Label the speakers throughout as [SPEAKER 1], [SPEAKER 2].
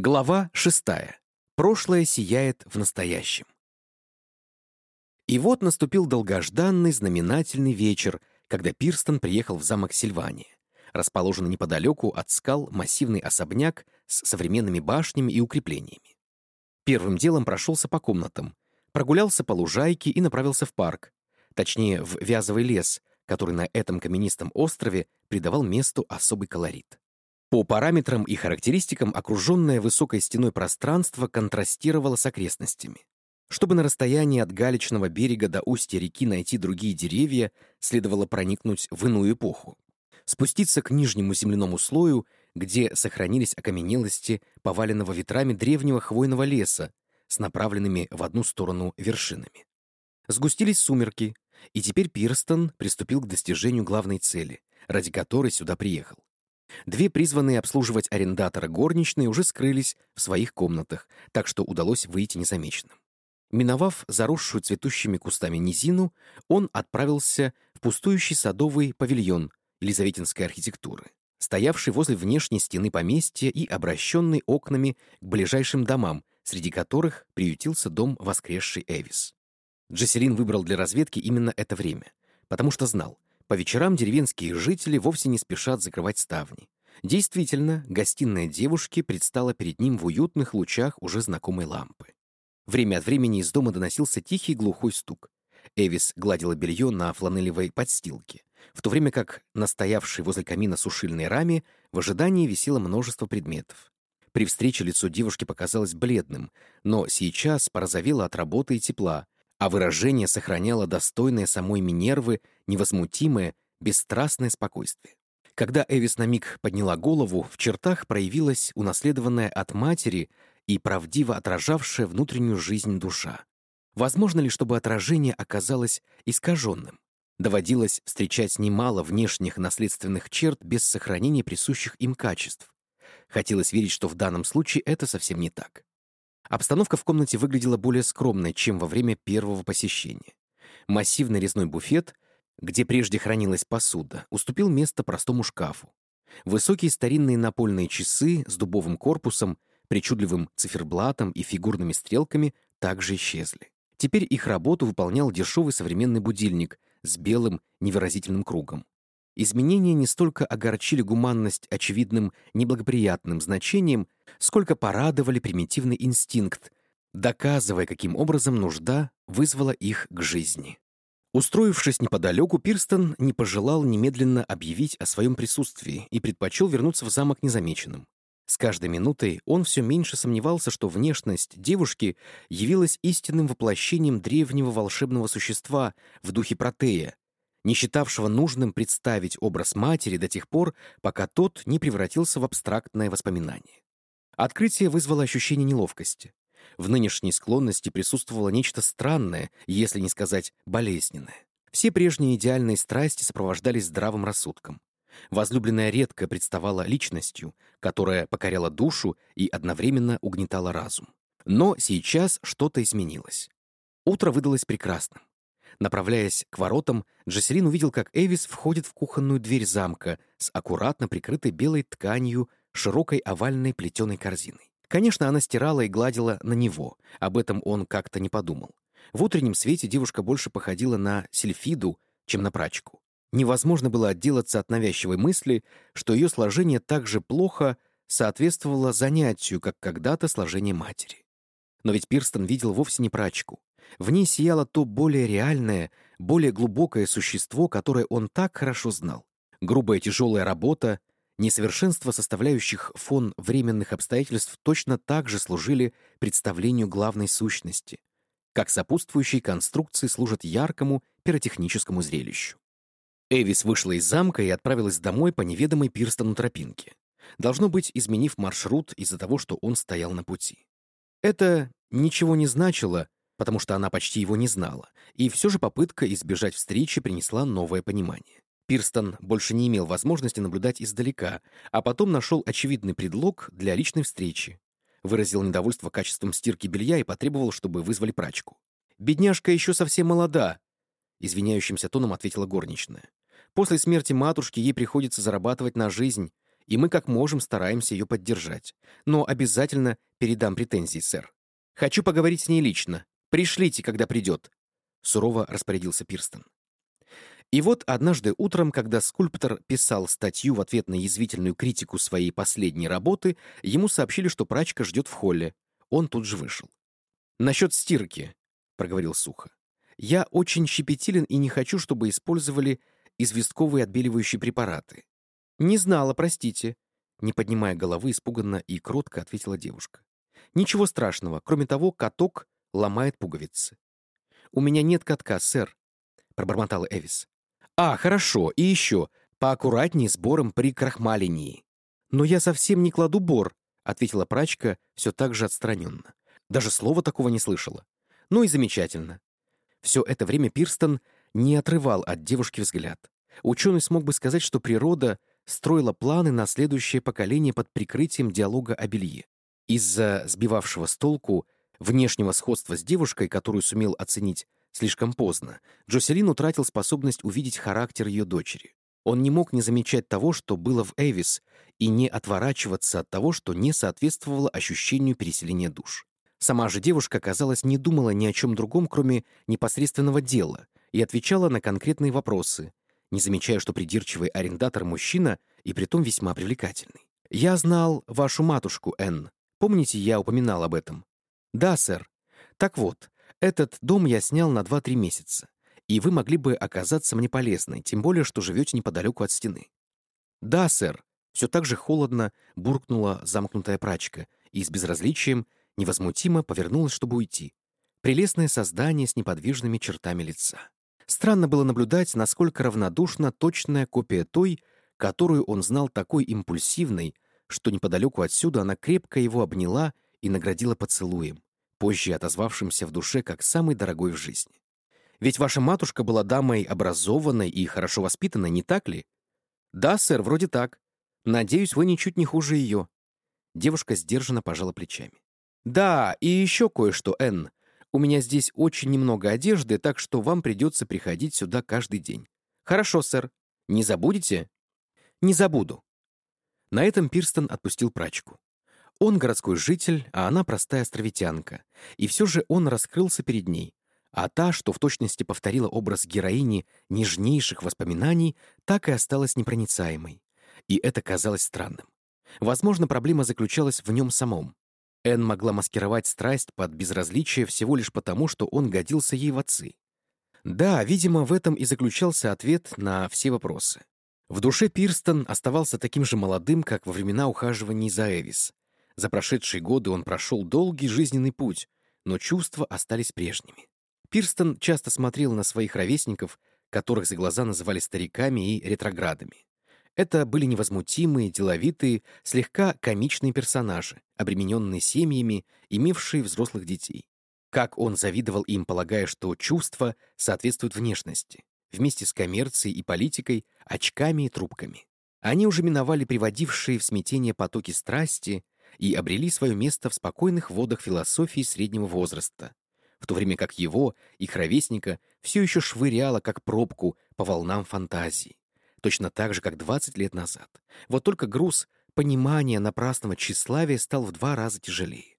[SPEAKER 1] Глава шестая. Прошлое сияет в настоящем. И вот наступил долгожданный знаменательный вечер, когда Пирстон приехал в замок Сильвания. Расположенный неподалеку от скал массивный особняк с современными башнями и укреплениями. Первым делом прошелся по комнатам, прогулялся по лужайке и направился в парк, точнее, в вязовый лес, который на этом каменистом острове придавал месту особый колорит. По параметрам и характеристикам окруженное высокой стеной пространство контрастировало с окрестностями. Чтобы на расстоянии от галечного берега до устья реки найти другие деревья, следовало проникнуть в иную эпоху. Спуститься к нижнему земляному слою, где сохранились окаменелости поваленного ветрами древнего хвойного леса с направленными в одну сторону вершинами. Сгустились сумерки, и теперь Пирстон приступил к достижению главной цели, ради которой сюда приехал. Две призванные обслуживать арендатора горничные уже скрылись в своих комнатах, так что удалось выйти незамеченным. Миновав заросшую цветущими кустами низину, он отправился в пустующий садовый павильон елизаветинской архитектуры, стоявший возле внешней стены поместья и обращенный окнами к ближайшим домам, среди которых приютился дом воскресший Эвис. Джесселин выбрал для разведки именно это время, потому что знал, по вечерам деревенские жители вовсе не спешат закрывать ставни. Действительно, гостиная девушки предстала перед ним в уютных лучах уже знакомой лампы. Время от времени из дома доносился тихий глухой стук. Эвис гладила белье на фланелевой подстилке, в то время как на стоявшей возле камина сушильной раме в ожидании висело множество предметов. При встрече лицо девушки показалось бледным, но сейчас порозовело от работы и тепла, а выражение сохраняло достойное самой Минервы невозмутимое, бесстрастное спокойствие. Когда Эвис на миг подняла голову, в чертах проявилась унаследованная от матери и правдиво отражавшая внутреннюю жизнь душа. Возможно ли, чтобы отражение оказалось искаженным? Доводилось встречать немало внешних наследственных черт без сохранения присущих им качеств. Хотелось верить, что в данном случае это совсем не так. Обстановка в комнате выглядела более скромной, чем во время первого посещения. Массивный резной буфет, где прежде хранилась посуда, уступил место простому шкафу. Высокие старинные напольные часы с дубовым корпусом, причудливым циферблатом и фигурными стрелками также исчезли. Теперь их работу выполнял дешевый современный будильник с белым невыразительным кругом. Изменения не столько огорчили гуманность очевидным неблагоприятным значением, сколько порадовали примитивный инстинкт, доказывая, каким образом нужда вызвала их к жизни. Устроившись неподалеку, Пирстон не пожелал немедленно объявить о своем присутствии и предпочел вернуться в замок незамеченным. С каждой минутой он все меньше сомневался, что внешность девушки явилась истинным воплощением древнего волшебного существа в духе Протея, не считавшего нужным представить образ матери до тех пор, пока тот не превратился в абстрактное воспоминание. Открытие вызвало ощущение неловкости. В нынешней склонности присутствовало нечто странное, если не сказать болезненное. Все прежние идеальные страсти сопровождались здравым рассудком. Возлюбленная редко представала личностью, которая покоряла душу и одновременно угнетала разум. Но сейчас что-то изменилось. Утро выдалось прекрасным. Направляясь к воротам, Джесселин увидел, как Эвис входит в кухонную дверь замка с аккуратно прикрытой белой тканью широкой овальной плетеной корзиной. Конечно, она стирала и гладила на него, об этом он как-то не подумал. В утреннем свете девушка больше походила на сельфиду, чем на прачку. Невозможно было отделаться от навязчивой мысли, что ее сложение так же плохо соответствовало занятию, как когда-то сложение матери. Но ведь Пирстон видел вовсе не прачку. В ней сияло то более реальное, более глубокое существо, которое он так хорошо знал. Грубая тяжелая работа, несовершенство составляющих фон временных обстоятельств точно так же служили представлению главной сущности, как сопутствующие конструкции служат яркому пиротехническому зрелищу. Эвис вышла из замка и отправилась домой по неведомой Пирстону тропинке, должно быть, изменив маршрут из-за того, что он стоял на пути. Это ничего не значило, потому что она почти его не знала, и все же попытка избежать встречи принесла новое понимание. Пирстон больше не имел возможности наблюдать издалека, а потом нашел очевидный предлог для личной встречи. Выразил недовольство качеством стирки белья и потребовал, чтобы вызвали прачку. «Бедняжка еще совсем молода», — извиняющимся тоном ответила горничная. «После смерти матушки ей приходится зарабатывать на жизнь, и мы как можем стараемся ее поддержать. Но обязательно передам претензии, сэр. Хочу поговорить с ней лично. Пришлите, когда придет», — сурово распорядился Пирстон. И вот однажды утром, когда скульптор писал статью в ответ на язвительную критику своей последней работы, ему сообщили, что прачка ждет в холле. Он тут же вышел. «Насчет стирки», — проговорил сухо. «Я очень щепетилен и не хочу, чтобы использовали известковые отбеливающие препараты. «Не знала, простите», — не поднимая головы, испуганно и кротко ответила девушка. «Ничего страшного, кроме того, каток ломает пуговицы». «У меня нет катка, сэр», — пробормотала Эвис. «А, хорошо, и еще, поаккуратнее с бором при крахмалении». «Но я совсем не кладу бор», — ответила прачка все так же отстраненно. Даже слова такого не слышала. «Ну и замечательно». Все это время Пирстон не отрывал от девушки взгляд. Ученый смог бы сказать, что природа строила планы на следующее поколение под прикрытием диалога о белье. Из-за сбивавшего с толку внешнего сходства с девушкой, которую сумел оценить слишком поздно, Джоселин утратил способность увидеть характер ее дочери. Он не мог не замечать того, что было в Эвис, и не отворачиваться от того, что не соответствовало ощущению переселения душ. Сама же девушка, казалось, не думала ни о чем другом, кроме непосредственного дела, и отвечала на конкретные вопросы, не замечая, что придирчивый арендатор мужчина и притом весьма привлекательный. «Я знал вашу матушку, Энн. Помните, я упоминал об этом?» «Да, сэр. Так вот, этот дом я снял на 2-3 месяца, и вы могли бы оказаться мне полезной, тем более, что живете неподалеку от стены». «Да, сэр», — все так же холодно буркнула замкнутая прачка и с безразличием невозмутимо повернулась, чтобы уйти. Прелестное создание с неподвижными чертами лица. Странно было наблюдать, насколько равнодушна точная копия той, которую он знал такой импульсивной, что неподалеку отсюда она крепко его обняла и наградила поцелуем, позже отозвавшимся в душе как самый дорогой в жизни. Ведь ваша матушка была дамой образованной и хорошо воспитанной, не так ли? Да, сэр, вроде так. Надеюсь, вы ничуть не хуже ее. Девушка сдержанно пожала плечами. Да, и еще кое-что, Энн. У меня здесь очень немного одежды, так что вам придется приходить сюда каждый день. Хорошо, сэр. Не забудете? Не забуду. На этом Пирстон отпустил прачку. Он городской житель, а она простая островитянка. И все же он раскрылся перед ней. А та, что в точности повторила образ героини нежнейших воспоминаний, так и осталась непроницаемой. И это казалось странным. Возможно, проблема заключалась в нем самом. Энн могла маскировать страсть под безразличие всего лишь потому, что он годился ей в отцы. Да, видимо, в этом и заключался ответ на все вопросы. В душе Пирстон оставался таким же молодым, как во времена ухаживаний за Эвис. За прошедшие годы он прошел долгий жизненный путь, но чувства остались прежними. Пирстон часто смотрел на своих ровесников, которых за глаза называли стариками и ретроградами. Это были невозмутимые, деловитые, слегка комичные персонажи, обремененные семьями, имевшие взрослых детей. Как он завидовал им, полагая, что чувства соответствуют внешности, вместе с коммерцией и политикой, очками и трубками. Они уже миновали приводившие в смятение потоки страсти и обрели свое место в спокойных водах философии среднего возраста, в то время как его, их ровесника, все еще швыряло, как пробку, по волнам фантазии точно так же, как 20 лет назад. Вот только груз понимания напрасного тщеславия стал в два раза тяжелее.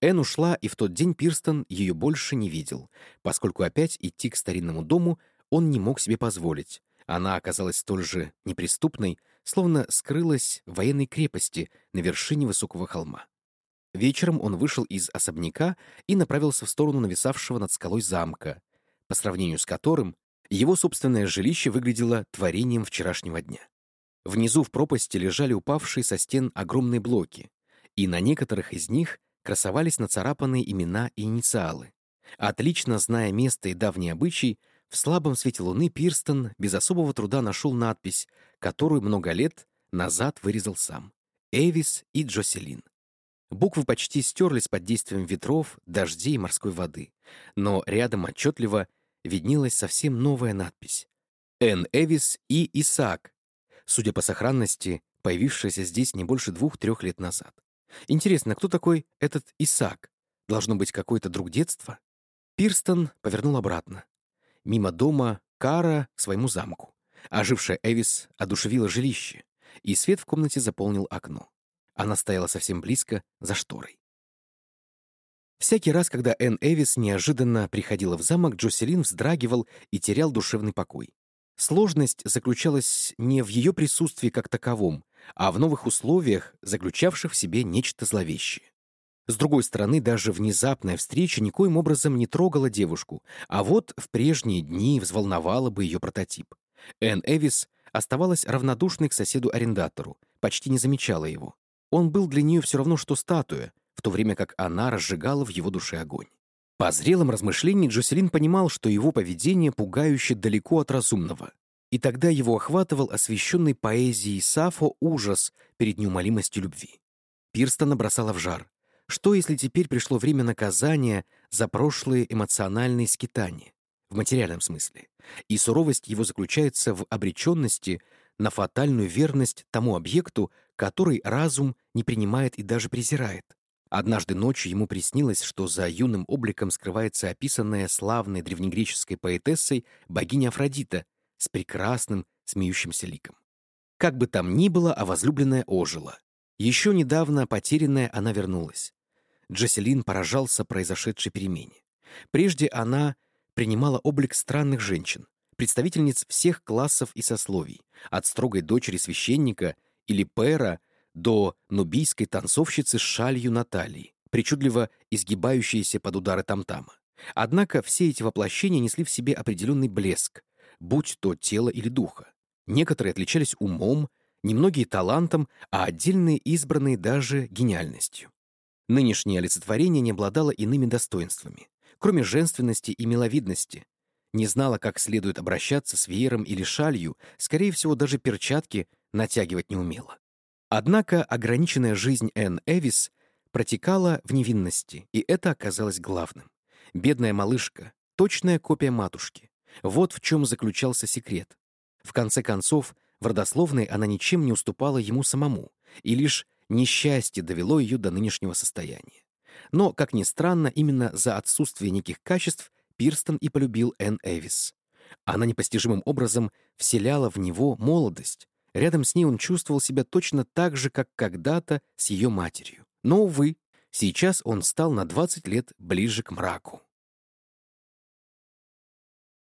[SPEAKER 1] Эн ушла, и в тот день Пирстон ее больше не видел, поскольку опять идти к старинному дому он не мог себе позволить. Она оказалась столь же неприступной, словно скрылась в военной крепости на вершине высокого холма. Вечером он вышел из особняка и направился в сторону нависавшего над скалой замка, по сравнению с которым его собственное жилище выглядело творением вчерашнего дня. Внизу в пропасти лежали упавшие со стен огромные блоки, и на некоторых из них красовались нацарапанные имена и инициалы. Отлично зная место и давний обычай, в слабом свете луны Пирстон без особого труда нашел надпись, которую много лет назад вырезал сам. Эвис и Джоселин. Буквы почти стерлись под действием ветров, дождей и морской воды, но рядом отчетливо виднелась совсем новая надпись. Н. Эвис и Исаак, судя по сохранности, появившаяся здесь не больше двух-трех лет назад. Интересно, кто такой этот Исаак? Должно быть какой-то друг детства? Пирстон повернул обратно. Мимо дома Кара к своему замку. Ожившая Эвис одушевила жилище. и свет в комнате заполнил окно. Она стояла совсем близко, за шторой. Всякий раз, когда Энн Эвис неожиданно приходила в замок, Джоселин вздрагивал и терял душевный покой. Сложность заключалась не в ее присутствии как таковом, а в новых условиях, заключавших в себе нечто зловещее. С другой стороны, даже внезапная встреча никоим образом не трогала девушку, а вот в прежние дни взволновала бы ее прототип. Энн Эвис оставалась равнодушной к соседу-арендатору, почти не замечала его. Он был для нее все равно, что статуя, в то время как она разжигала в его душе огонь. По зрелым размышлениям Джоселин понимал, что его поведение пугающе далеко от разумного. И тогда его охватывал освещенный поэзией Сафо ужас перед неумолимостью любви. Пирстона бросала в жар. Что, если теперь пришло время наказания за прошлые эмоциональные скитания? В материальном смысле. И суровость его заключается в обреченности на фатальную верность тому объекту, который разум не принимает и даже презирает. Однажды ночью ему приснилось, что за юным обликом скрывается описанная славной древнегреческой поэтессой богиня Афродита с прекрасным смеющимся ликом. Как бы там ни было, а возлюбленная ожила. Еще недавно потерянная она вернулась. Джаселин поражался произошедшей перемене. Прежде она принимала облик странных женщин, представительниц всех классов и сословий, от строгой дочери священника или пэра до нубийской танцовщицы с шалью на талии, причудливо изгибающейся под удары тамтама. Однако все эти воплощения несли в себе определенный блеск, будь то тело или духа. Некоторые отличались умом, немногие — талантом, а отдельные избранные даже гениальностью. Нынешнее олицетворение не обладало иными достоинствами, кроме женственности и миловидности. Не знала, как следует обращаться с веером или шалью, скорее всего, даже перчатки натягивать не умела. Однако ограниченная жизнь Энн Эвис протекала в невинности, и это оказалось главным. Бедная малышка, точная копия матушки. Вот в чем заключался секрет. В конце концов, в родословной она ничем не уступала ему самому, и лишь несчастье довело ее до нынешнего состояния. Но, как ни странно, именно за отсутствие неких качеств Пирстон и полюбил Энн Эвис. Она непостижимым образом вселяла в него молодость, Рядом с ней он чувствовал себя точно так же, как когда-то с ее матерью. Но, увы, сейчас он стал на 20 лет ближе к мраку.